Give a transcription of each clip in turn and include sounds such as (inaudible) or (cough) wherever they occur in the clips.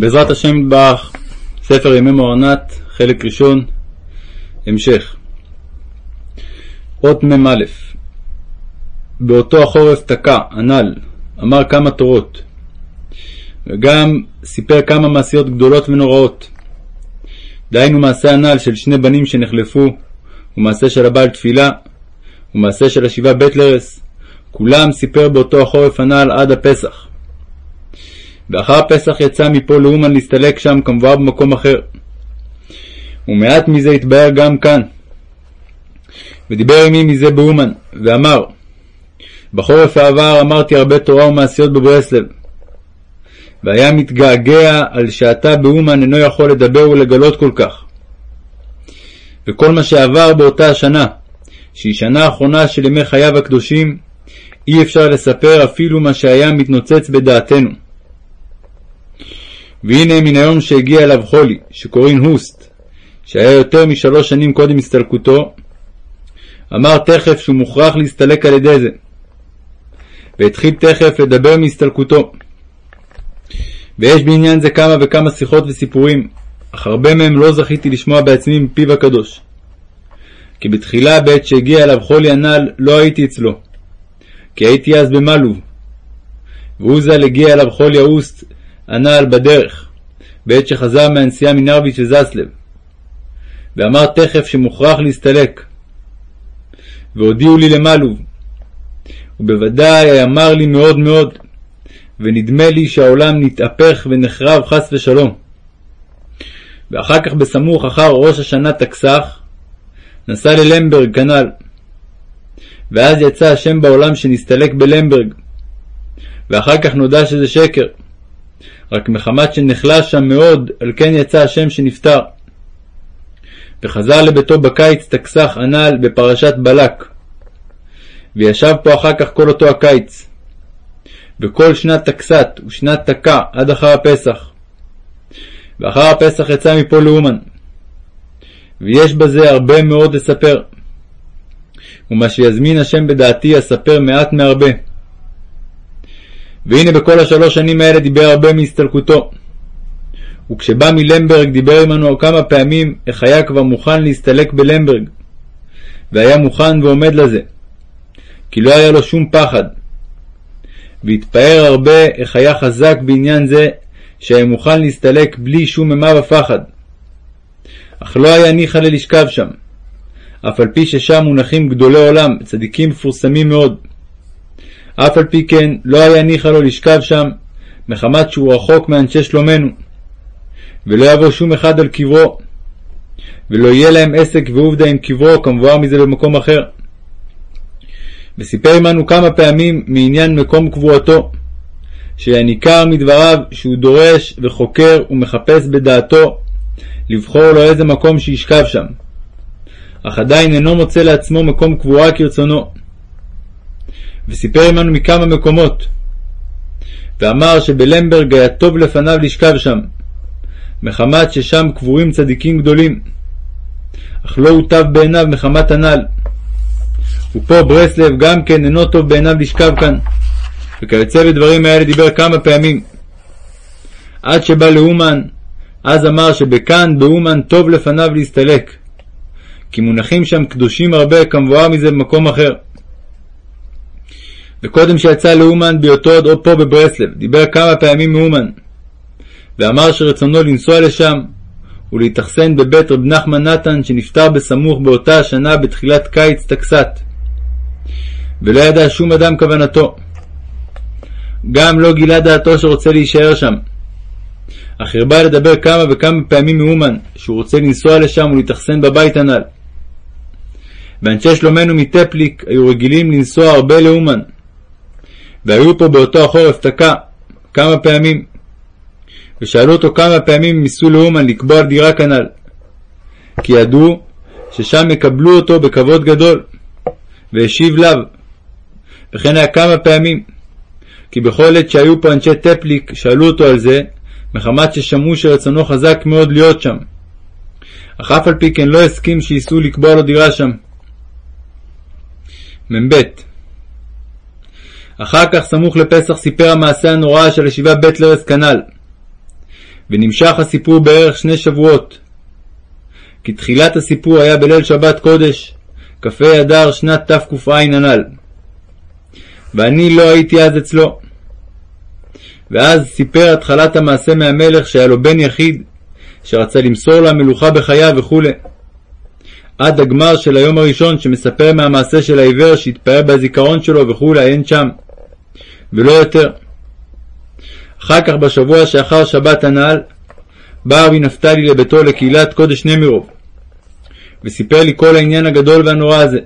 בעזרת השם יתברך, ספר ימי מוארנת, חלק ראשון, המשך. אות מ"א באותו החורף תקע, הנ"ל, אמר כמה תורות, וגם סיפר כמה מעשיות גדולות ונוראות. דהיינו מעשה הנ"ל של שני בנים שנחלפו, ומעשה של הבעל תפילה, ומעשה של השבעה בית לרס, כולם סיפר באותו החורף הנ"ל עד הפסח. ואחר פסח יצא מפה לאומן להסתלק שם כמבואר במקום אחר. ומעט מזה התבהר גם כאן. ודיבר עמי מזה באומן, ואמר בחורף העבר אמרתי הרבה תורה ומעשיות בברסלב. והיה מתגעגע על שעתה באומן אינו יכול לדבר ולגלות כל כך. וכל מה שעבר באותה השנה, שהיא שנה האחרונה של ימי חייו הקדושים, אי אפשר לספר אפילו מה שהיה מתנוצץ בדעתנו. והנה מן היום שהגיע אליו חולי, שקוראים הוסט, שהיה יותר משלוש שנים קודם הסתלקותו, אמר תכף שהוא מוכרח להסתלק על ידי זה, והתחיל תכף לדבר מהסתלקותו. ויש בעניין זה כמה וכמה שיחות וסיפורים, אך הרבה מהם לא זכיתי לשמוע בעצמי מפיו הקדוש. כי בתחילה בעת שהגיע אליו חולי הנ"ל לא הייתי אצלו, כי הייתי אז במלוב. והוא ז"ל הגיע אליו חולי האוסט הנ"ל בדרך, בעת שחזר מהנסיעה מנרביץ' וזסלב, ואמר תכף שמוכרח להסתלק. והודיעו לי למלוב, ובוודאי אמר לי מאוד מאוד, ונדמה לי שהעולם נתהפך ונחרב חס ושלום. ואחר כך בסמוך אחר ראש השנה תקסח, נסע ללמברג כנ"ל. ואז יצא השם בעולם שנסתלק בלמברג, ואחר כך נודע שזה שקר. רק מחמת שנחלש שם מאוד, על כן יצא השם שנפטר. וחזר לביתו בקיץ תקסח הנ"ל בפרשת בלק. וישב פה אחר כך כל אותו הקיץ. וכל שנת תקסת ושנת תקע עד אחר הפסח. ואחר הפסח יצא מפה לאומן. ויש בזה הרבה מאוד לספר. ומה שיזמין השם בדעתי אספר מעט מהרבה. והנה בכל השלוש שנים האלה דיבר הרבה מהסתלקותו. וכשבא מלמברג דיבר עמנו כמה פעמים איך היה כבר מוכן להסתלק בלמברג, והיה מוכן ועומד לזה, כי לא היה לו שום פחד. והתפאר הרבה איך היה חזק בעניין זה, שהיה מוכן להסתלק בלי שום אימה ופחד. אך לא היה ניחא ללשכב שם, אף על פי ששם מונחים גדולי עולם, צדיקים מפורסמים מאוד. אף על פי כן לא היה ניחא לו לשכב שם, מחמת שהוא רחוק מאנשי שלומנו, ולא יבוא שום אחד על קברו, ולא יהיה להם עסק ועובדה עם קברו, כמבואר מזה במקום אחר. וסיפר עמנו כמה פעמים מעניין מקום קבורתו, שהיה ניכר מדבריו שהוא דורש וחוקר ומחפש בדעתו לבחור לו איזה מקום שישכב שם, אך עדיין אינו מוצא לעצמו מקום קבורה כרצונו. וסיפר עמנו מכמה מקומות, ואמר שבלמברג היה טוב לפניו לשכב שם, מחמת ששם קבורים צדיקים גדולים, אך לא הוטב בעיניו מחמת הנ"ל. ופה ברסלב גם כן אינו טוב בעיניו לשכב כאן, וכיוצא בדברים האלה דיבר כמה פעמים. עד שבא לאומן, אז אמר שבכאן באומן טוב לפניו להסתלק, כי מונחים שם קדושים הרבה כמבואר מזה במקום אחר. וקודם שיצא לאומן בהיותו עוד פה בברסלב, דיבר כמה פעמים מאומן, ואמר שרצונו לנסוע לשם ולהתאכסן בבית רב נחמן נתן שנפטר בסמוך באותה השנה בתחילת קיץ תקסת, ולא ידע שום אדם כוונתו. גם לא גילה דעתו שרוצה להישאר שם. אך הרבה לדבר כמה וכמה פעמים מאומן, שהוא רוצה לנסוע לשם ולהתאכסן בבית הנ"ל. ואנשי שלומנו מטפליק היו רגילים לנסוע הרבה לאומן, והיו פה באותו החורף תקע כמה פעמים, ושאלו אותו כמה פעמים אם ניסו לאומן לקבוע דירה כנ"ל, כי ידעו ששם יקבלו אותו בכבוד גדול, והשיב לאו, וכן היה כמה פעמים, כי בכל עת שהיו פה אנשי טפליק שאלו אותו על זה, מחמת ששמעו שרצונו חזק מאוד להיות שם, אך אף על פי כן לא הסכים שייסעו לקבוע לו דירה שם. מ"ב אחר כך, סמוך לפסח, סיפר המעשה הנורא של ישיבה בית לרס כנ"ל. ונמשך הסיפור בערך שני שבועות. כי תחילת הסיפור היה בליל שבת קודש, כ"ה אדר שנת תק"ע הנ"ל. ואני לא הייתי אז אצלו. ואז סיפר התחלת המעשה מהמלך שהיה לו בן יחיד, שרצה למסור לו המלוכה בחייו וכו'. עד הגמר של היום הראשון שמספר מהמעשה של העיוור שהתפאר בזיכרון שלו וכולי, אין שם, ולא יותר. אחר כך בשבוע שאחר שבת הנ"ל, בא רבי נפתלי לביתו לקהילת קודש נמירוב, וסיפר לי כל העניין הגדול והנורא הזה.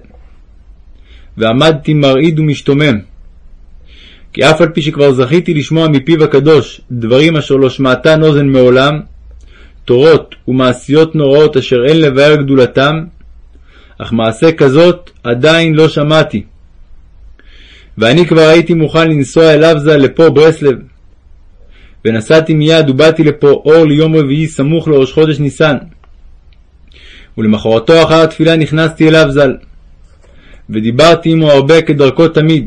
ועמדתי מרעיד ומשתומם. כי אף על פי שכבר זכיתי לשמוע מפיו הקדוש דברים אשר לא שמעתן אוזן מעולם, תורות ומעשיות נוראות אשר אין לבאר גדולתם, אך מעשה כזאת עדיין לא שמעתי. ואני כבר הייתי מוכן לנסוע אליו ז"ל לפה ברסלב. ונסעתי מיד ובאתי לפה אור ליום רביעי סמוך לראש חודש ניסן. ולמחרתו אחר התפילה נכנסתי אליו ז"ל. ודיברתי עמו הרבה כדרכו תמיד.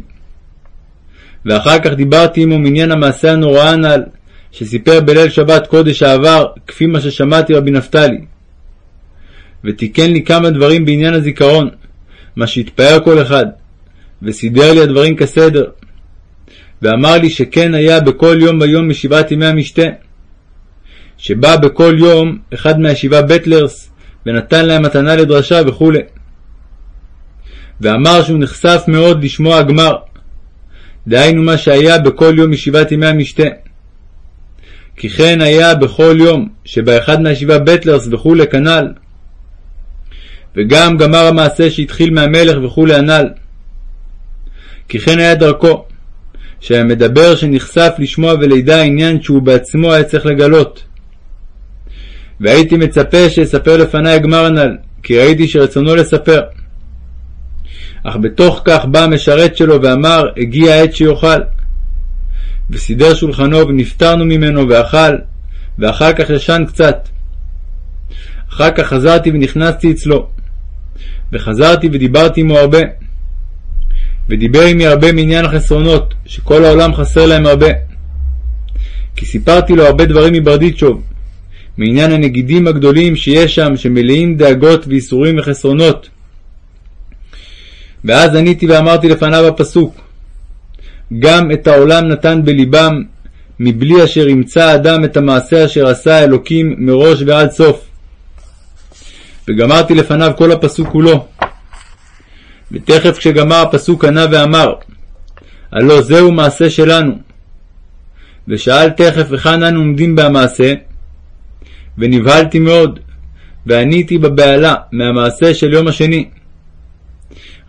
ואחר כך דיברתי עמו מעניין המעשה הנורא הנ"ל, שסיפר בליל שבת קודש העבר, כפי מה ששמעתי רבי נפתלי. ותיקן לי כמה דברים בעניין הזיכרון, מה שהתפאר כל אחד, וסידר לי הדברים כסדר. ואמר לי שכן היה בכל יום ויום משבעת ימי המשתה. שבא בכל יום אחד מהשבעה בטלרס, ונתן להם מתנה לדרשה וכו'. ואמר שהוא נחשף מאוד לשמוע הגמר. דהיינו מה שהיה בכל יום משבעת ימי המשתה. כי כן היה בכל יום שבאחד מהשבעה בטלרס וכולי כנ"ל. וגם גמר המעשה שהתחיל מהמלך וכולי הנ"ל. כי כן היה דרכו, שהיה מדבר שנחשף לשמוע ולידע עניין שהוא בעצמו היה צריך לגלות. והייתי מצפה שיספר לפני הגמר הנ"ל, כי ראיתי שרצונו לספר. אך בתוך כך בא המשרת שלו ואמר, הגיע העת שיאכל. וסידר שולחנו ונפטרנו ממנו ואכל, ואחר כך ישן קצת. אחר כך חזרתי ונכנסתי אצלו, וחזרתי ודיברתי עמו הרבה. ודיבר עמי הרבה מעניין החסרונות, שכל העולם חסר להם הרבה. כי סיפרתי לו הרבה דברים מברדיצ'וב, מעניין הנגידים הגדולים שיש שם, שמלאים דאגות וייסורים וחסרונות. ואז עניתי ואמרתי לפניו הפסוק, גם את העולם נתן בלבם, מבלי אשר ימצא האדם את המעשה אשר עשה האלוקים מראש ועד סוף. וגמרתי לפניו כל הפסוק כולו. ותכף כשגמר הפסוק ענה ואמר, הלא זהו מעשה שלנו. ושאל תכף היכן אנו עומדים במעשה, ונבהלתי מאוד, ועניתי בבהלה מהמעשה של יום השני.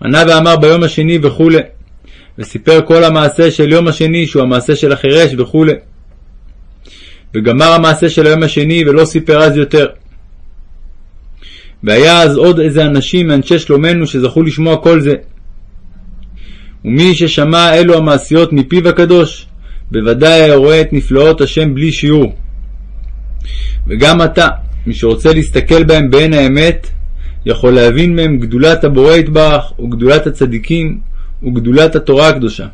ענה ואמר ביום השני וכו', וסיפר כל המעשה של יום השני, שהוא המעשה של החירש וכו'. וגמר המעשה של היום השני, ולא סיפר אז יותר. והיה אז עוד איזה אנשים מאנשי שלומנו שזכו לשמוע כל זה. ומי ששמע אלו המעשיות מפיו הקדוש, בוודאי היה רואה את נפלאות השם בלי שיעור. וגם אתה, מי שרוצה להסתכל בהם בעין האמת, יכול להבין מהם גדולת הבורא יתברך, וגדולת הצדיקים, וגדולת התורה הקדושה.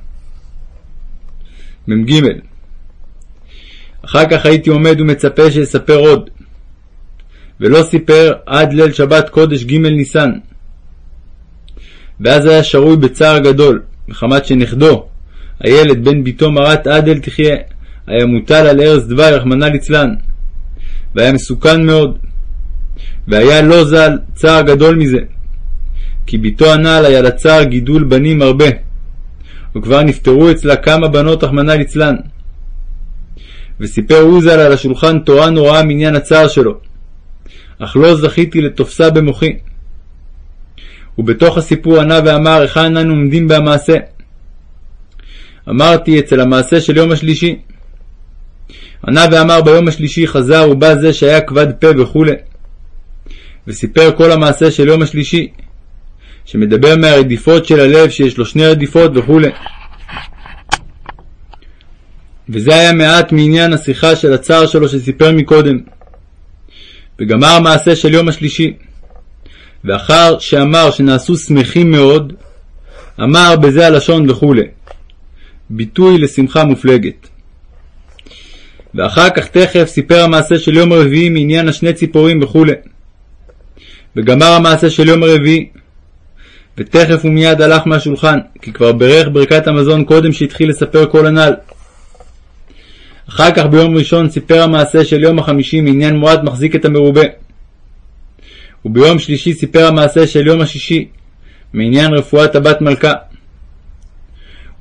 מ"ג אחר כך הייתי עומד ומצפה שיספר עוד, ולא סיפר עד ליל שבת קודש ג' ניסן. ואז היה שרוי בצער גדול, מחמת שנכדו, הילד בן ביתו מרת עדל תחיה, היה מוטל על ערש דווי, רחמנא ליצלן, והיה מסוכן מאוד. והיה לו ז"ל צער גדול מזה, כי ביתו הנ"ל היה לצער גידול בנים הרבה, וכבר נפטרו אצלה כמה בנות, רחמנא ליצלן. וסיפר הוא ז"ל על השולחן תורה נוראה מעניין הצער שלו, אך לא זכיתי לתופסה במוחי. ובתוך הסיפור ענה ואמר, היכן אנו עומדים במעשה? אמרתי, אצל המעשה של יום השלישי. ענה ואמר, ביום השלישי חזר ובא זה שהיה כבד פה וכו'. וסיפר כל המעשה של יום השלישי, שמדבר מהרדיפות של הלב, שיש לו שני רדיפות וכו'. וזה היה מעט מעניין השיחה של הצער שלו שסיפר מקודם. וגמר מעשה של יום השלישי. ואחר שאמר שנעשו שמחים מאוד, אמר בזה הלשון וכו'. ביטוי לשמחה מופלגת. ואחר כך תכף סיפר המעשה של יום הרביעי מעניין השני ציפורים וכו'. וגמר המעשה של יום הרביעי, ותכף ומיד הלך מהשולחן, כי כבר בירך ברכת המזון קודם שהתחיל לספר כל הנ"ל. אחר כך ביום ראשון סיפר המעשה של יום החמישי מעניין מועט מחזיק את המרובה. וביום שלישי סיפר המעשה של יום השישי מעניין רפואת הבת מלכה.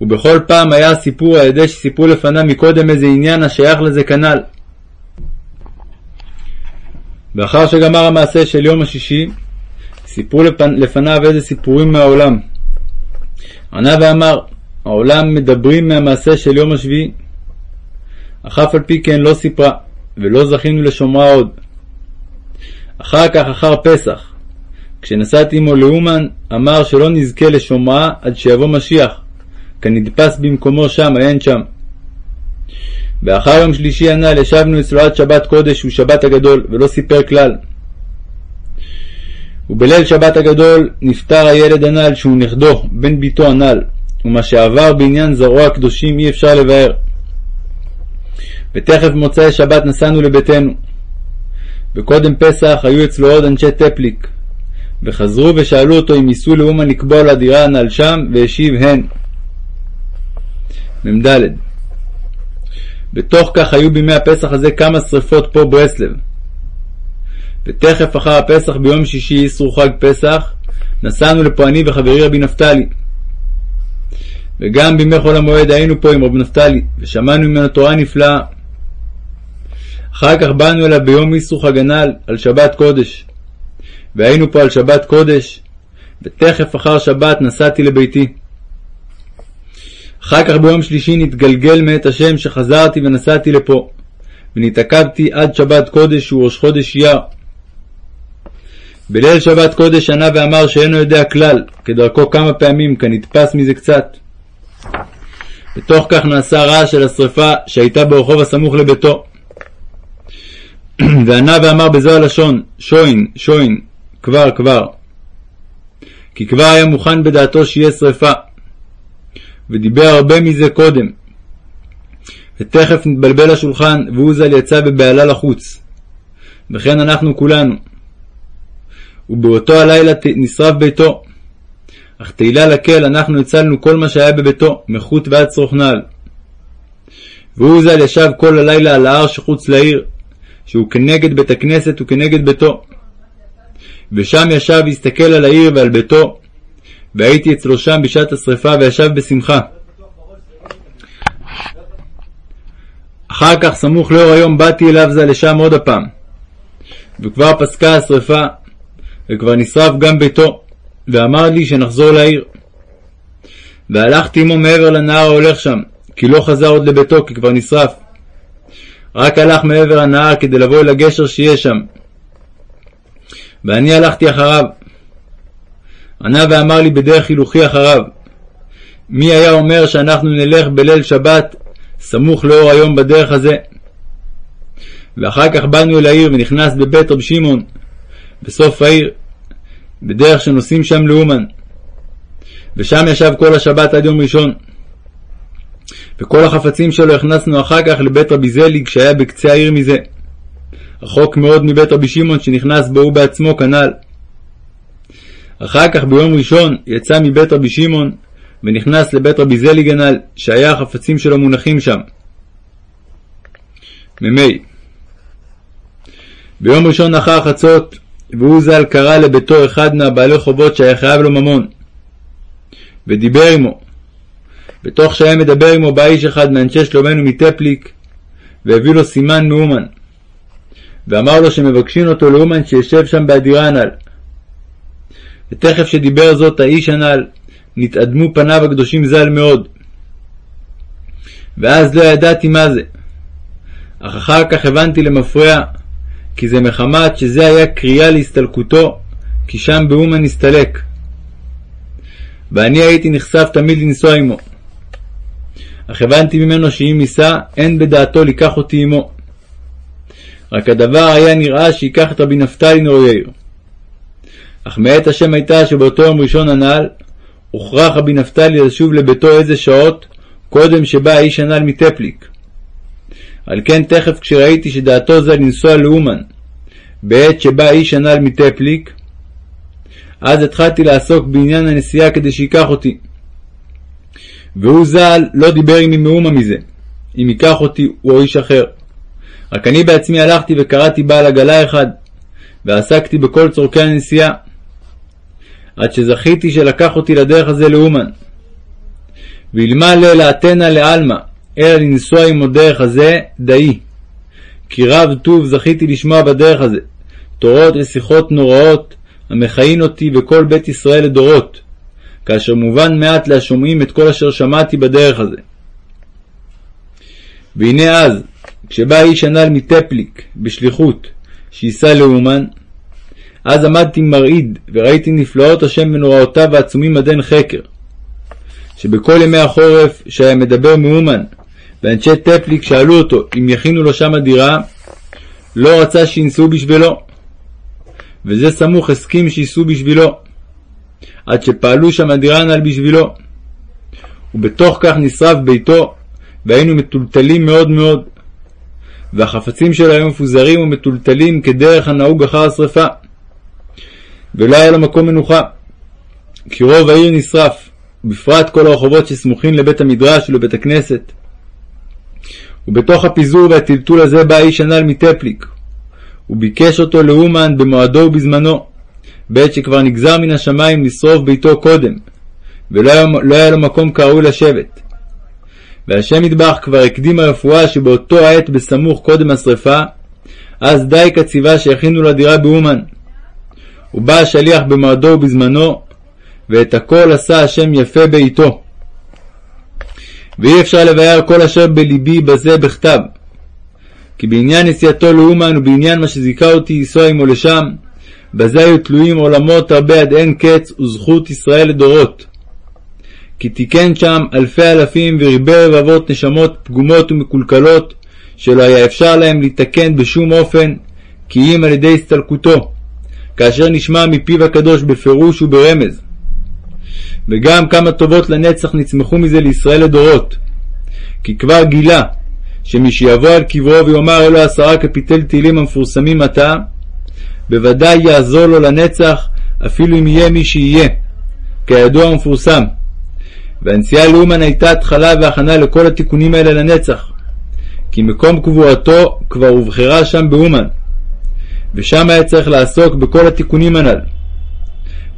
ובכל פעם היה הסיפור על ידי שסיפרו לפניו מקודם איזה עניין השייך לזה כנ"ל. ואחר שגמר המעשה של יום השישי, סיפרו לפניו איזה סיפורים מהעולם. ענה ואמר, העולם מדברים מהמעשה של יום השביעי, אך אף על פי כן לא סיפרה, ולא זכינו לשומרה עוד. אחר כך, אחר פסח, כשנסעתי עמו לאומן, אמר שלא נזכה לשומרה עד שיבוא משיח, כנדפס במקומו שם, עיין שם. ואחר יום שלישי הנ"ל ישבנו אצלו עד שבת קודש ושבת הגדול, ולא סיפר כלל. ובליל שבת הגדול נפטר הילד הנ"ל שהוא נכדו, בן ביתו הנ"ל, ומה שעבר בעניין זרוע הקדושים אי אפשר לבאר. ותכף מוצאי שבת נסענו לביתנו. וקודם פסח היו אצלו עוד אנשי טפליק, וחזרו ושאלו אותו אם ייסעו לאומן לקבוע לו הדירה הנ"ל שם, והשיב הן. מ"ד בתוך כך היו בימי הפסח הזה כמה שרפות פה ברסלב. ותכף אחר הפסח ביום שישי, איסרו חג פסח, נסענו לפה אני וחברי רבי נפתלי. וגם בימי חול המועד היינו פה עם רבי נפתלי, ושמענו ממנו תורה נפלאה. אחר כך באנו אליו ביום איסרו חג הנ"ל, על שבת קודש. והיינו פה על שבת קודש, ותכף אחר שבת נסעתי לביתי. אחר כך ביום שלישי נתגלגל מאת השם שחזרתי ונסעתי לפה, ונתעכבתי עד שבת קודש שהוא ראש חודש אייר. בליל שבת קודש ענה ואמר שאינו יודע כלל, כדרכו כמה פעמים, כנתפס מזה קצת. בתוך כך נעשה רעש של השרפה שהייתה ברחוב הסמוך לביתו. (clears throat) וענה ואמר בזו הלשון, שוין, שוין, כבר, כבר. כי כבר היה מוכן בדעתו שיהיה שרפה. ודיבר הרבה מזה קודם. ותכף נתבלבל השולחן, והוא ז"ל יצא בבהלה לחוץ. וכן אנחנו כולנו. ובאותו הלילה נשרף ביתו. אך תהילה לקל, אנחנו הצלנו כל מה שהיה בביתו, מחוט ועד צרוך נעל. והוא ז"ל ישב כל הלילה על ההר שחוץ לעיר, שהוא כנגד בית הכנסת וכנגד ביתו. ושם ישב והסתכל על העיר ועל ביתו, והייתי אצלו שם בשעת השרפה וישב בשמחה. אחר כך, סמוך לאור היום, באתי אליו זה לשם עוד הפעם. וכבר פסקה השרפה, וכבר נשרף גם ביתו, ואמר לי שנחזור לעיר. והלכתי עמו מעבר לנהר ההולך שם, כי לא חזר עוד לביתו, כי כבר נשרף. רק הלך מעבר הנהר כדי לבוא אל הגשר שיהיה שם. ואני הלכתי אחריו. ענה ואמר לי בדרך הילוכי אחריו, מי היה אומר שאנחנו נלך בליל שבת סמוך לאור היום בדרך הזה? ואחר כך באנו אל העיר ונכנס בבית רב שמעון, בסוף העיר, בדרך שנוסעים שם לאומן. ושם ישב כל השבת עד יום ראשון. וכל החפצים שלו הכנסנו אחר כך לבית רבי זליג שהיה בקצה העיר מזה. רחוק מאוד מבית רבי שמעון שנכנס בו הוא בעצמו כנ"ל. אחר כך ביום ראשון יצא מבית רבי שמעון ונכנס לבית רבי זליג הנ"ל שהיה החפצים שלו מונחים שם. מ"ה ביום ראשון אחר חצות והוא ז"ל קרא לביתו אחד מהבעלי חובות שהיה חייב לו ממון ודיבר עמו בתוך שהיה מדבר עמו בא איש אחד מאנשי שלומנו מטפליק והביא לו סימן מאומן ואמר לו שמבקשין אותו לאומן שישב שם באדירה הנ"ל. ותכף שדיבר זאת האיש הנ"ל, נתאדמו פניו הקדושים ז"ל מאוד. ואז לא ידעתי מה זה. אך אחר כך הבנתי למפרע, כי זה מחמת שזה היה קריאה להסתלקותו, כי שם באומן נסתלק. ואני הייתי נחשף תמיד לנסוע עמו. אך הבנתי ממנו שאם ייסע, אין בדעתו לקח אותי עמו. רק הדבר היה נראה שייקח את רבי נפתלי נור יאיר. אך מאת השם הייתה שבאותו יום ראשון הנ"ל, הוכרח רבי נפתלי לשוב לביתו איזה שעות קודם שבא האיש הנ"ל מטפליק. על כן תכף כשראיתי שדעתו זה לנסוע לאומן, בעת שבא איש הנ"ל מטפליק, אז התחלתי לעסוק בעניין הנסיעה כדי שייקח אותי. והוא ז"ל לא דיבר עמי מאומה מזה, אם ייקח אותי הוא איש אחר. רק אני בעצמי הלכתי וקראתי בעל עגלה אחד, ועסקתי בכל צורכי הנסיעה, עד שזכיתי שלקח אותי לדרך הזה לאומן. ואלמלא לאתנה לעלמא, אלא לנסוע עמו דרך הזה, דאי. כי רב טוב זכיתי לשמוע בדרך הזה, תורות ושיחות נוראות, המכהין אותי וכל בית ישראל לדורות, כאשר מובן מעט להשומעים את כל אשר שמעתי בדרך הזה. והנה אז, כשבא איש הנ"ל מטפליק בשליחות, שייסע לאומן, אז עמדתי מרעיד, וראיתי נפלאות השם ונוראותיו העצומים עד אין חקר. שבכל ימי החורף, שהיה מדבר מאומן, ואנשי טפליק שאלו אותו אם יכינו לו שמה דירה, לא רצה שינסעו בשבילו. וזה סמוך הסכים שייסעו בשבילו, עד שפעלו שם הדירה הנ"ל בשבילו. ובתוך כך נשרף ביתו, והיינו מטולטלים מאוד מאוד. והחפצים שלו היו מפוזרים ומטולטלים כדרך הנהוג אחר השרפה. ולא היה לו מקום מנוחה, כי רוב העיר נשרף, ובפרט כל הרחובות שסמוכים לבית המדרש ולבית הכנסת. ובתוך הפיזור והטלטול הזה בא האיש הנ"ל מטפליק, וביקש אותו לאומן במועדו ובזמנו, בעת שכבר נגזר מן השמיים לשרוף ביתו קודם, ולא היה, לא היה לו מקום כראוי לשבת. והשם ידבח כבר הקדים הרפואה שבאותו העת בסמוך קודם השרפה, אז די כציווה שיכינו לו דירה באומן. ובא השליח במועדו ובזמנו, ואת הכל עשה השם יפה בעיתו. ואי אפשר לבאר כל אשר בלבי בזה בכתב. כי בעניין נסיעתו לאומן ובעניין מה שזיכה אותי לנסוע עמו לשם, בזה היו תלויים עולמות הרבה עד אין קץ וזכות ישראל לדורות. כי תיקן שם אלפי אלפים וריבי רבבות נשמות פגומות ומקולקלות, שלא היה אפשר להם לתקן בשום אופן, כי אם על ידי הסתלקותו, כאשר נשמע מפיו הקדוש בפירוש וברמז. וגם כמה טובות לנצח נצמחו מזה לישראל לדורות. כי כבר גילה שמשיבוא על קברו ויאמר אלו עשרה קפיטל תהילים המפורסמים עתה, בוודאי יעזור לו לנצח אפילו אם יהיה מי שיהיה, כידוע ומפורסם. והנסיעה לאומן הייתה התחלה והכנה לכל התיקונים האלה לנצח, כי מקום קבורתו כבר הובחרה שם באומן, ושם היה צריך לעסוק בכל התיקונים הנ"ל.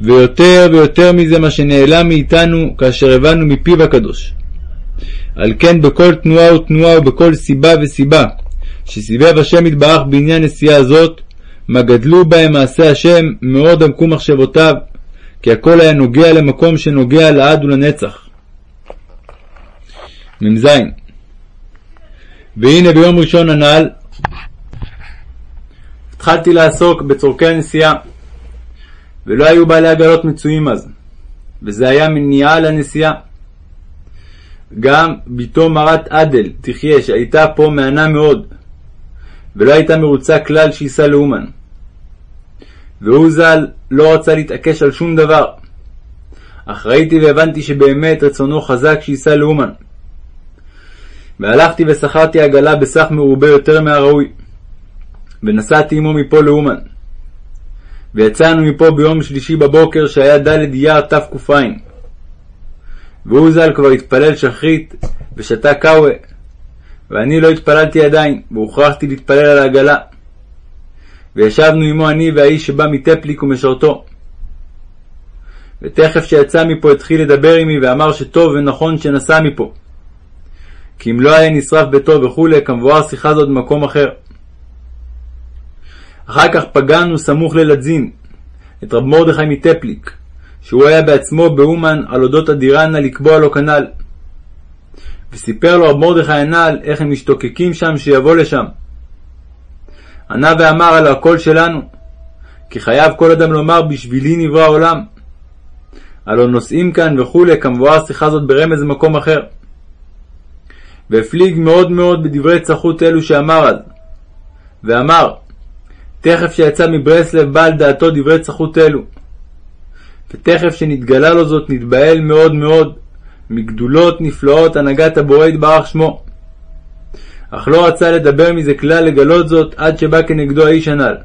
ויותר ויותר מזה מה שנעלם מאיתנו כאשר הבנו מפיו הקדוש. על כן בכל תנועה ותנועה ובכל סיבה וסיבה שסיבב השם יתברך בעניין נסיעה זאת, מה גדלו בהם מעשה השם מאוד עמקו מחשבותיו, כי הכל היה נוגע למקום שנוגע לעד ולנצח. מ"ז והנה ביום ראשון הנ"ל התחלתי לעסוק בצורכי הנסיעה. ולא היו בעלי עגלות מצויים אז, וזה היה מניעה לנסיעה. גם בתו מרת עדל, תחיה, שהייתה פה מהנה מאוד, ולא הייתה מרוצה כלל שייסע לאומן. והוא ז"ל לא רצה להתעקש על שום דבר, אך ראיתי והבנתי שבאמת רצונו חזק שייסע לאומן. והלכתי ושכרתי עגלה בסך מרובה יותר מהראוי, ונסעתי עמו מפה לאומן. ויצאנו מפה ביום שלישי בבוקר שהיה ד' אייר תק"ע. והוא ז"ל כבר התפלל שחרית ושתה קאווה, ואני לא התפללתי עדיין, והוכרחתי להתפלל על העגלה. וישבנו עמו אני והאיש שבא מטפליק ומשרתו. ותכף שיצא מפה התחיל לדבר עמי ואמר שטוב ונכון שנסע מפה. כי אם לא היה נשרף ביתו וכולי, כמבואר שיחה זאת במקום אחר. אחר כך פגענו סמוך ללדזין, את רב מרדכי מטפליק, שהוא היה בעצמו באומן על אודות הדירנה לקבוע לו כנ"ל. וסיפר לו רב מרדכי הנ"ל איך הם משתוקקים שם שיבוא לשם. ענה ואמר על הקול שלנו, כי חייב כל אדם לומר בשבילי נברא העולם. הלא נוסעים כאן וכולי, כמבואר שיחה זאת ברמז במקום אחר. והפליג מאוד מאוד בדברי צחות אלו שאמר אז, ואמר, תכף שיצא מברסלב בא על דעתו דברי צחות אלו. ותכף שנתגלה לו זאת נתבהל מאוד מאוד מגדולות נפלאות הנהגת הבורא יתברך שמו. אך לא רצה לדבר מזה כלל לגלות זאת עד שבא כנגדו האיש הנ"ל.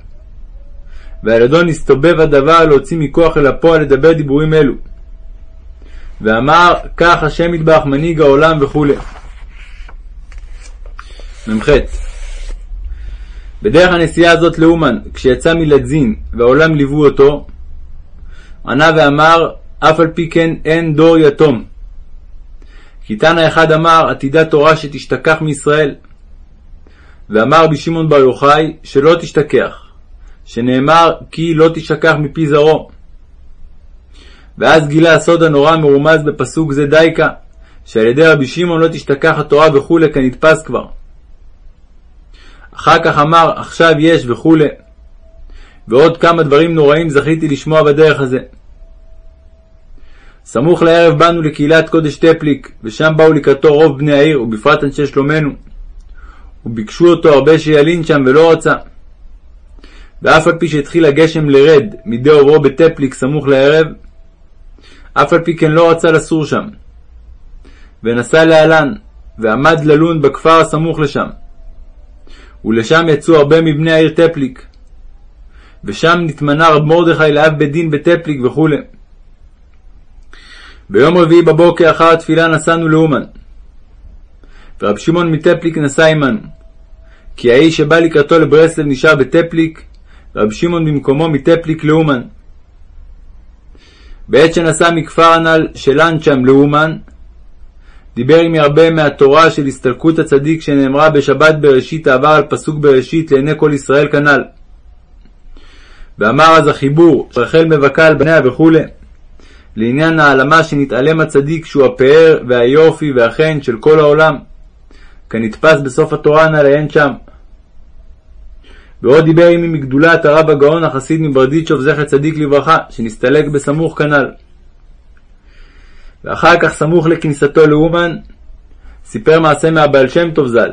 ועל ידו נסתובב הדבר להוציא מכוח אל הפועל לדבר דיבורים אלו. ואמר, כך השם יתברך מנהיג העולם וכו'. מ"ח בדרך הנסיעה הזאת לאומן, כשיצא מלדזין והעולם ליוו אותו, ענה ואמר, אף על פי כן אין דור יתום. כי תנא אחד אמר, עתידה תורה שתשתכח מישראל. ואמר רבי שמעון בר יוחאי, שלא תשתכח, שנאמר, כי לא תשכח מפי זרעו. ואז גילה הסוד הנורא המרומז בפסוק זה דייקה, שעל ידי רבי שמעון לא תשתכח התורה וכולי כנתפס כבר. אחר כך אמר, עכשיו יש וכולי. ועוד כמה דברים נוראים זכיתי לשמוע בדרך הזה. סמוך לערב באנו לקהילת קודש טפליק, ושם באו לקראתו רוב בני העיר, ובפרט אנשי שלומנו. וביקשו אותו הרבה שילין שם, ולא רצה. ואף על פי שהתחיל הגשם לרד מדי עוברו בטפליק סמוך לערב, אף על פי כן לא רצה לסור שם. ונסע להלן, ועמד ללון בכפר הסמוך לשם. ולשם יצאו הרבה מבני העיר טפליק. ושם נתמנה רב מרדכי לאב בית דין בטפליק וכו'. ביום רביעי בבוקר אחר התפילה נסענו לאומן. ורב שמעון מטפליק נסע עמנו. כי האיש שבא לקראתו לברסלב נשאר בטפליק, ורב שמעון במקומו מטפליק לאומן. בעת שנסע מכפר הנ"ל של אנצ'ם לאומן, דיבר עמי הרבה מהתורה של הסתלקות הצדיק שנאמרה בשבת בראשית העבר על פסוק בראשית לעיני כל ישראל כנ"ל. ואמר אז החיבור, רחל מבכה על בניה וכו', לעניין העלמה שנתעלם הצדיק שהוא הפאר והיופי והחן של כל העולם, כנתפס בסוף התורה לעיין שם. ועוד דיבר עמי מגדולת הרב הגאון החסיד מברדיצ'וב זכר צדיק לברכה, שנסתלק בסמוך כנ"ל. ואחר כך סמוך לכניסתו לאומן, סיפר מעשה מהבעל שם טוב ז"ל,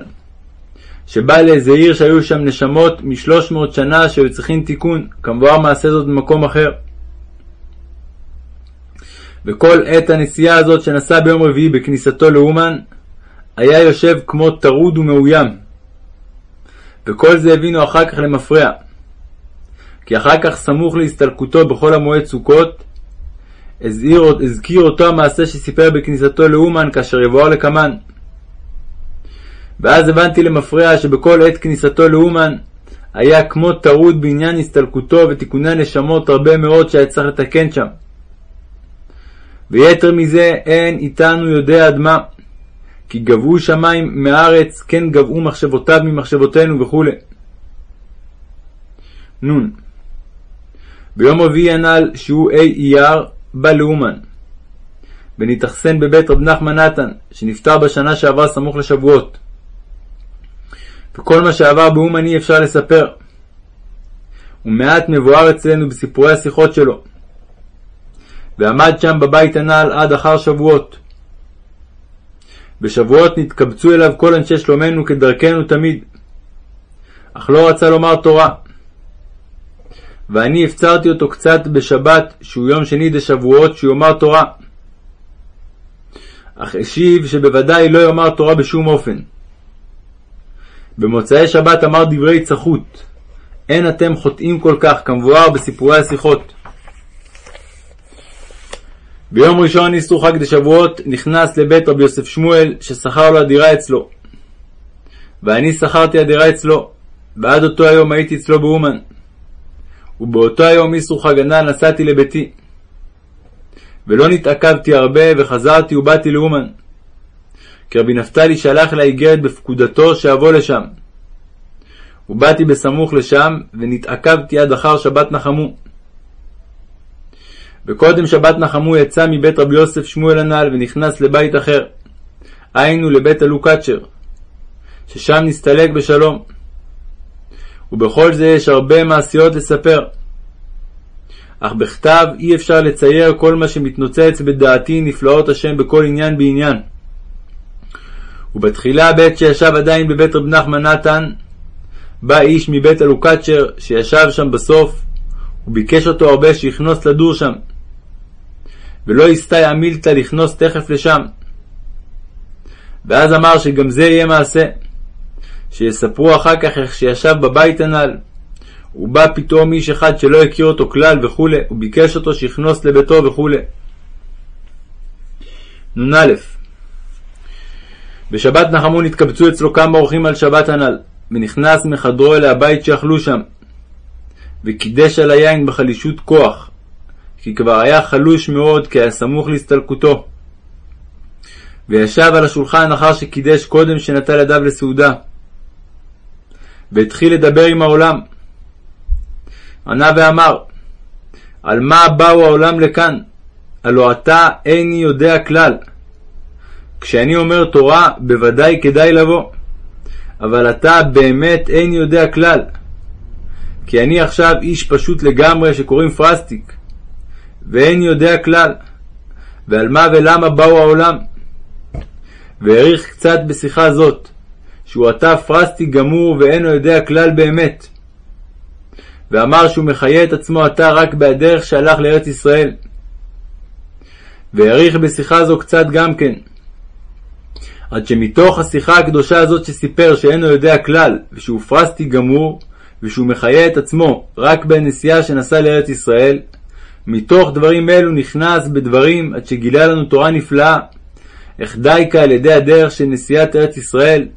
שבא לאיזה עיר שהיו שם נשמות משלוש מאות שנה שהיו צריכים תיקון, כמבואר מעשה זאת במקום אחר. וכל עת הנסיעה הזאת שנסע ביום רביעי בכניסתו לאומן, היה יושב כמו טרוד ומאוים. וכל זה הבינו אחר כך למפרע. כי אחר כך סמוך להסתלקותו בחול המועד סוכות, הזכיר, הזכיר אותו המעשה שסיפר בכניסתו לאומן כאשר יבואר לקמן. ואז הבנתי למפרע שבכל עת כניסתו לאומן היה כמו טרוד בעניין הסתלקותו ותיקוני הנשמות הרבה מאוד שהיה צריך לתקן שם. ויתר מזה אין איתנו יודע עד מה, כי גבו שמיים מארץ, כן גבו מחשבותיו ממחשבותינו וכו'. ן. ביום רביעי הנ"ל, שהוא ה' אייר, בא לאומן, ונתאכסן בבית רב נחמן נתן, שנפטר בשנה שעברה סמוך לשבועות. וכל מה שעבר באומן אי אפשר לספר. ומעט מבואר אצלנו בסיפורי השיחות שלו. ועמד שם בבית הנ"ל עד אחר שבועות. בשבועות נתקבצו אליו כל אנשי שלומנו כדרכנו תמיד, אך לא רצה לומר תורה. ואני הפצרתי אותו קצת בשבת, שהוא יום שני דשבועות, שיאמר תורה. אך השיב שבוודאי לא יאמר תורה בשום אופן. במוצאי שבת אמר דברי צחות, אין אתם חוטאים כל כך, כמבואר בסיפורי השיחות. ביום ראשון איסור חג דשבועות נכנס לבית רבי יוסף שמואל, ששכר לו הדירה אצלו. ואני שכרתי הדירה אצלו, ועד אותו היום הייתי אצלו באומן. ובאותו היום איסור חג הנ"ל נסעתי לביתי. ולא נתעכבתי הרבה, וחזרתי ובאתי לאומן. כי רבי נפתלי שלח אלי איגרת בפקודתו שאבוא לשם. ובאתי בסמוך לשם, ונתעכבתי עד אחר שבת נחמו. וקודם שבת נחמו יצא מבית רבי יוסף שמואל הנ"ל ונכנס לבית אחר, היינו לבית אלוקצ'ר, ששם נסתלק בשלום. ובכל זה יש הרבה מעשיות לספר. אך בכתב אי אפשר לצייר כל מה שמתנוצץ בדעתי נפלאות השם בכל עניין בעניין. ובתחילה בעת שישב עדיין בבית רב נחמן נתן, בא איש מבית אלוקצ'ר שישב שם בסוף, וביקש אותו הרבה שיכנוס לדור שם. ולא הסתייע מילתא לכנוס תכף לשם. ואז אמר שגם זה יהיה מעשה. שיספרו אחר כך איך שישב בבית הנ"ל. ובא פתאום איש אחד שלא הכיר אותו כלל וכולי, וביקש אותו שיכנוס לביתו וכולי. נ"א בשבת נחמון התקבצו אצלו כמה אורחים על שבת הנ"ל, ונכנס מחדרו אל הבית שאכלו שם, וקידש על היין בחלישות כוח, כי כבר היה חלוש מאוד, כי היה סמוך להסתלקותו. וישב על השולחן אחר שקידש קודם שנטל ידיו לסעודה. והתחיל לדבר עם העולם. ענה ואמר, על מה באו העולם לכאן? הלא עתה איני יודע כלל. כשאני אומר תורה, בוודאי כדאי לבוא. אבל עתה באמת איני יודע כלל. כי אני עכשיו איש פשוט לגמרי שקוראים פראסטיק, ואיני יודע כלל. ועל מה ולמה באו העולם? והאריך קצת בשיחה זאת, שהוא עתה פראסטיק גמור ואינו יודע כלל באמת. ואמר שהוא מחיה את עצמו עתה רק בהדרך שהלך לארץ ישראל. והעריך בשיחה זו קצת גם כן. עד שמתוך השיחה הקדושה הזאת שסיפר שאינו יודע כלל, ושהוא פרסטי גמור, ושהוא מחיה את עצמו רק בנסיעה שנסע לארץ ישראל, מתוך דברים אלו נכנס בדברים עד שגילה לנו תורה נפלאה, איך דייקה על ידי הדרך של נסיעת ארץ ישראל,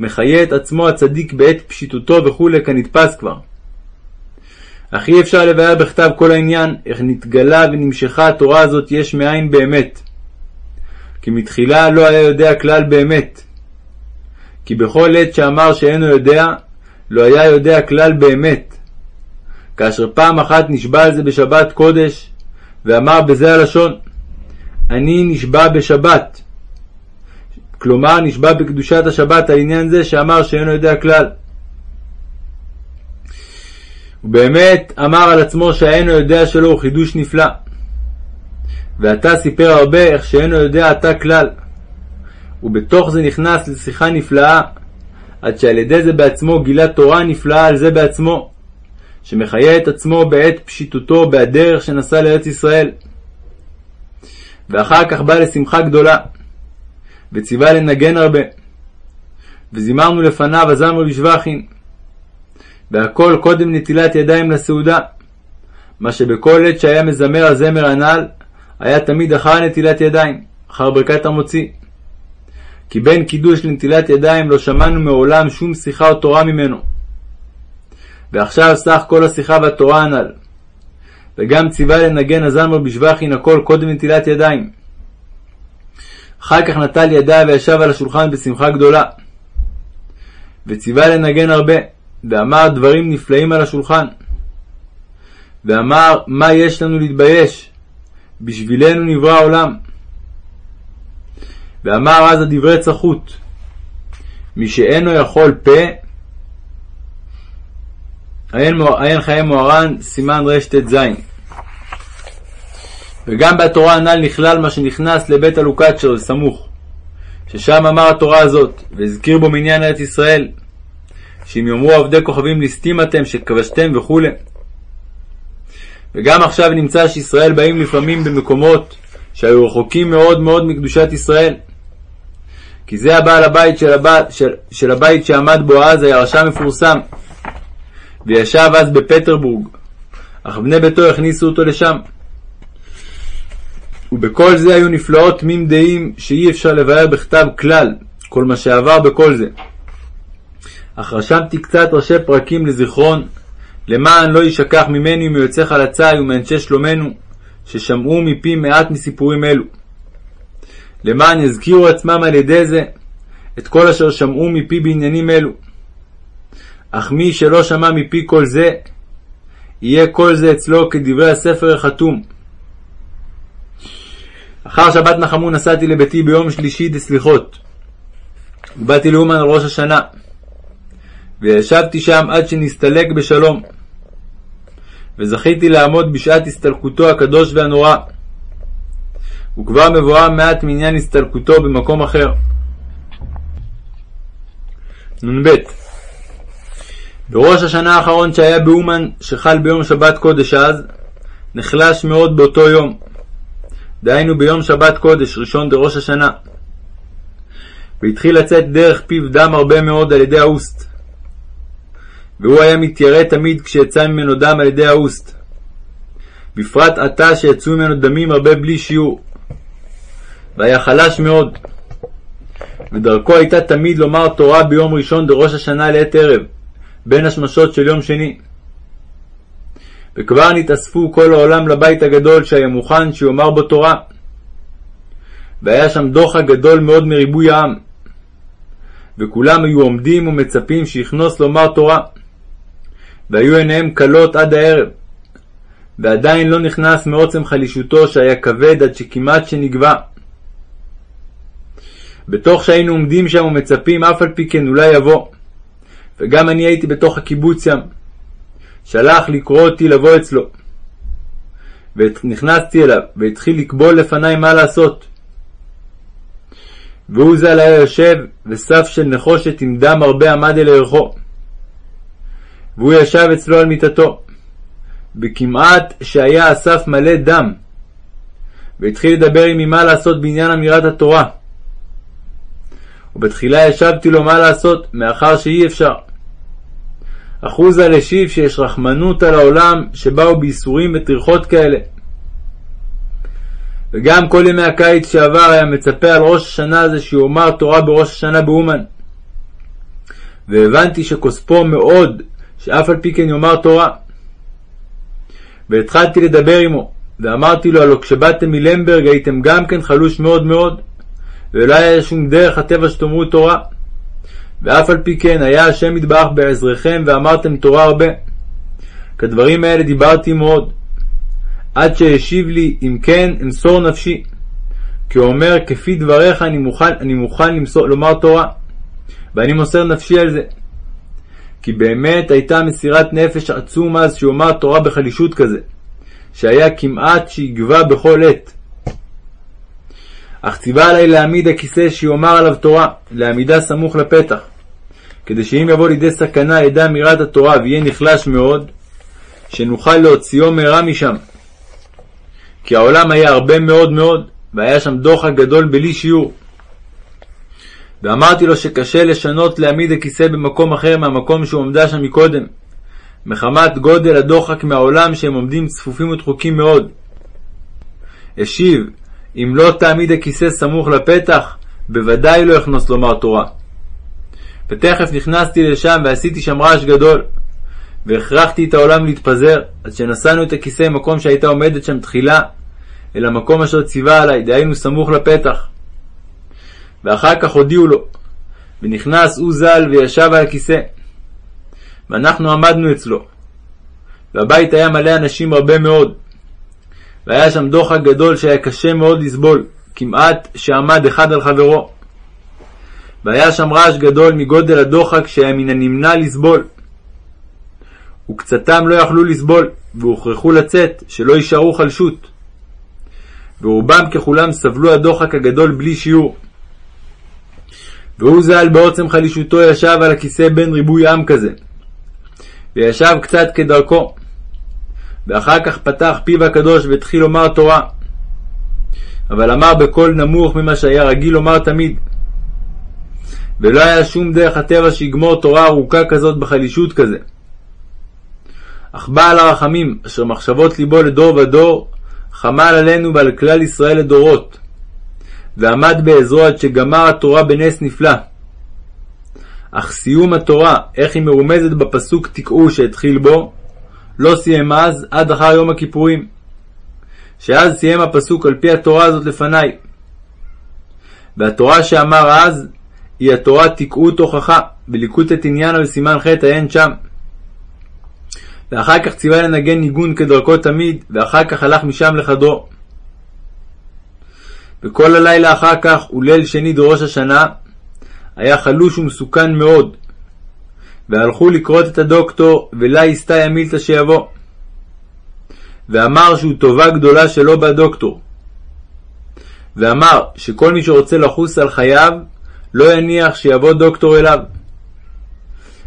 מחיה את עצמו הצדיק בעת פשיטותו וכולי כנתפס כבר. אך אי אפשר לבאר בכתב כל העניין, איך נתגלה ונמשכה התורה הזאת יש מאין באמת. כי מתחילה לא היה יודע כלל באמת. כי בכל עת שאמר שאינו יודע, לא היה יודע כלל באמת. כאשר פעם אחת נשבע על זה בשבת קודש, ואמר בזה הלשון, אני נשבע בשבת. כלומר, נשבע בקדושת השבת על עניין זה שאמר שאינו יודע כלל. ובאמת אמר על עצמו שהאינו יודע שלו הוא חידוש נפלא. ועתה סיפר הרבה איך שאינו יודע עתה כלל. ובתוך זה נכנס לשיחה נפלאה, עד שעל ידי זה בעצמו גילה תורה נפלאה על זה בעצמו, שמחיה את עצמו בעת פשיטותו בהדרך שנסע לארץ ישראל. ואחר כך בא לשמחה גדולה, וציווה לנגן הרבה. וזימרנו לפניו הזמר בשבחין. והכל קודם נטילת ידיים לסעודה. מה שבכל עת שהיה מזמר הזמר הנ"ל, היה תמיד אחר נטילת ידיים, אחר ברכת המוציא. כי בין קידוש לנטילת ידיים לא שמענו מעולם שום שיחה או תורה ממנו. ועכשיו סך כל השיחה והתורה הנ"ל. וגם ציווה לנגן הזמר בשבחין הכל קודם נטילת ידיים. אחר כך נטל ידיו וישב על השולחן בשמחה גדולה. וציווה לנגן הרבה, ואמר דברים נפלאים על השולחן. ואמר, מה יש לנו להתבייש? בשבילנו נברא העולם. ואמר אז הדברי צחות, מי שאינו יכול פה, עיין חיי מוהר"ן, סימן רט"ז. וגם בתורה הנ"ל נכלל מה שנכנס לבית הלוקצ'ר, סמוך, ששם אמר התורה הזאת, והזכיר בו מניין ארץ ישראל, שאם יאמרו עבדי כוכבים ליסטים אתם, שכבשתם וכולי. וגם עכשיו נמצא שישראל באים לפעמים במקומות שהיו רחוקים מאוד מאוד מקדושת ישראל. כי זה הבעל הבית של, הבא, של, של הבית שעמד בו אז, היה רשע מפורסם. וישב אז בפטרבורג, אך בני ביתו הכניסו אותו לשם. ובכל זה היו נפלאות תמים דעים שאי אפשר לבאר בכתב כלל, כל מה שעבר בכל זה. אך רשמתי קצת ראשי פרקים לזיכרון, למען לא יישכח ממני ומיוצא חלצי ומאנשי שלומנו, ששמעו מפי מעט מסיפורים אלו. למען יזכירו עצמם על ידי זה את כל אשר שמעו מפי בעניינים אלו. אך מי שלא שמע מפי כל זה, יהיה כל זה אצלו כדברי הספר החתום. אחר שבת נחמו נסעתי לביתי ביום שלישי דסליחות. ובאתי לאומן על ראש השנה. וישבתי שם עד שנסתלק בשלום. וזכיתי לעמוד בשעת הסתלקותו הקדוש והנורא. וכבר מבואר מעט מעניין הסתלקותו במקום אחר. נ"ב בראש השנה האחרון שהיה באומן, שחל ביום שבת קודש אז, נחלש מאוד באותו יום. דהיינו ביום שבת קודש, ראשון דראש השנה. והתחיל לצאת דרך פיו דם הרבה מאוד על ידי הוסט. והוא היה מתיירא תמיד כשיצא ממנו דם על ידי הוסט. בפרט עתה שיצאו ממנו דמים הרבה בלי שיעור. והיה חלש מאוד. ודרכו הייתה תמיד לומר תורה ביום ראשון דראש השנה לעת ערב, בין השמשות של יום שני. וכבר נתאספו כל העולם לבית הגדול שהיה מוכן שיאמר בו תורה. והיה שם דוחק גדול מאוד מריבוי העם. וכולם היו עומדים ומצפים שיכנוס לומר תורה. והיו עיניהם כלות עד הערב. ועדיין לא נכנס מעוצם חלישותו שהיה כבד עד שכמעט שנגבה. בתוך שהיינו עומדים שם ומצפים אף על פי כן אולי יבוא. וגם אני הייתי בתוך הקיבוץ שם. שלח לקרוא אותי לבוא אצלו. ונכנסתי אליו, והתחיל לקבול לפניי מה לעשות. והוא ז"ל היה יושב, וסף של נחושת עם דם הרבה עמד אל ערכו. והוא ישב אצלו על מיטתו, וכמעט שהיה הסף מלא דם, והתחיל לדבר עמי מה לעשות בעניין אמירת התורה. ובתחילה ישבתי לו מה לעשות, מאחר שאי אפשר. אחוזה לשיב שיש רחמנות על העולם שבאו בייסורים וטרחות כאלה. וגם כל ימי הקיץ שעבר היה מצפה על ראש השנה הזה שיאמר תורה בראש השנה באומן. והבנתי שכוספו מאוד שאף על פי כן יאמר תורה. והתחלתי לדבר עמו, ואמרתי לו, הלא כשבאתם מלמברג הייתם גם כן חלוש מאוד מאוד, ולא היה שום דרך הטבע שתאמרו תורה. ואף על פי כן היה השם יתברך בעזרכם ואמרתם תורה הרבה. כדברים האלה דיברתי מאוד. עד שהשיב לי, אם כן, אמסור נפשי. כי הוא אומר, כפי דבריך אני מוכן, אני מוכן למסור, לומר תורה, ואני מוסר נפשי על זה. כי באמת הייתה מסירת נפש עצום אז שיאמר תורה בחלישות כזה, שהיה כמעט שיגבה בכל עת. אך ציווה עלי להעמיד הכיסא שיאמר עליו תורה, לעמידה סמוך לפתח, כדי שאם יבוא לידי סכנה ידע אמירת התורה ויהיה נחלש מאוד, שנוכל להוציאו מהרה משם. כי העולם היה הרבה מאוד מאוד, והיה שם דוחק גדול בלי שיעור. ואמרתי לו שקשה לשנות להעמיד הכיסא במקום אחר מהמקום שהוא עמדה שם מקודם, מחמת גודל הדוחק מהעולם שהם עומדים צפופים ודחוקים מאוד. השיב, אם לא תעמיד הכיסא סמוך לפתח, בוודאי לא יכנוס לומר תורה. ותכף נכנסתי לשם ועשיתי שם רעש גדול, והכרחתי את העולם להתפזר, עד שנשאנו את הכיסא במקום שהייתה עומדת שם תחילה, אל המקום אשר ציווה עלי, דהיינו סמוך לפתח. ואחר כך הודיעו לו, ונכנס הוא ז"ל וישב על הכיסא. ואנחנו עמדנו אצלו. והבית היה מלא אנשים הרבה מאוד. והיה שם דוחק גדול שהיה קשה מאוד לסבול, כמעט שעמד אחד על חברו. והיה שם רעש גדול מגודל הדוחק שהיה מן הנמנע לסבול. וקצתם לא יכלו לסבול, והוכרחו לצאת, שלא יישארו חלשות. ורובם ככולם סבלו הדוחק הגדול בלי שיעור. והוא ז"ל בעוצם חלישותו ישב על הכיסא בין ריבוי עם כזה, וישב קצת כדרכו, ואחר כך פתח פיו הקדוש והתחיל לומר תורה, אבל אמר בקול נמוך ממה שהיה רגיל לומר תמיד, ולא היה שום דרך הטבע שיגמור תורה ארוכה כזאת בחלישות כזה. אך בעל הרחמים, אשר מחשבות ליבו לדור ודור, חמל עלינו ועל כלל ישראל לדורות, ועמד בעזרו עד שגמר התורה בנס נפלא. אך סיום התורה, איך היא מרומזת בפסוק תקעו שהתחיל בו, לא סיים אז עד אחר יום הכיפורים. שאז סיים הפסוק על פי התורה הזאת לפניי. והתורה שאמר אז, היא התורה תקעו תוכחה, בליקוט את עניינה בסימן ח' עיין שם. ואחר כך ציווה לנגן ניגון כדרכו תמיד, ואחר כך הלך משם לחדרו. וכל הלילה אחר כך, וליל שני דראש השנה, היה חלוש ומסוכן מאוד. והלכו לקרות את הדוקטור, ולה הסתא המילתא שיבוא. ואמר שהוא טובה גדולה שלא בא דוקטור. ואמר שכל מי שרוצה לחוס על חייו, לא יניח שיבוא דוקטור אליו.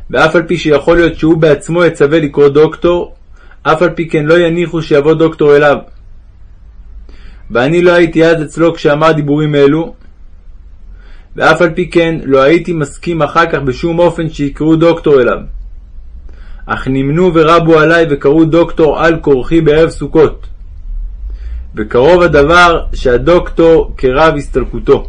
ואף על פי שיכול להיות שהוא בעצמו יצווה לקרוא דוקטור, אף על פי כן לא יניחו שיבוא דוקטור אליו. ואני לא הייתי אז אצלו כשאמר דיבורים אלו, ואף על פי כן לא הייתי מסכים אחר כך בשום אופן שיקראו דוקטור אליו. אך נמנו ורבו עלי וקראו דוקטור על כורחי בערב סוכות. וקרוב הדבר שהדוקטור כרב הסתלקותו.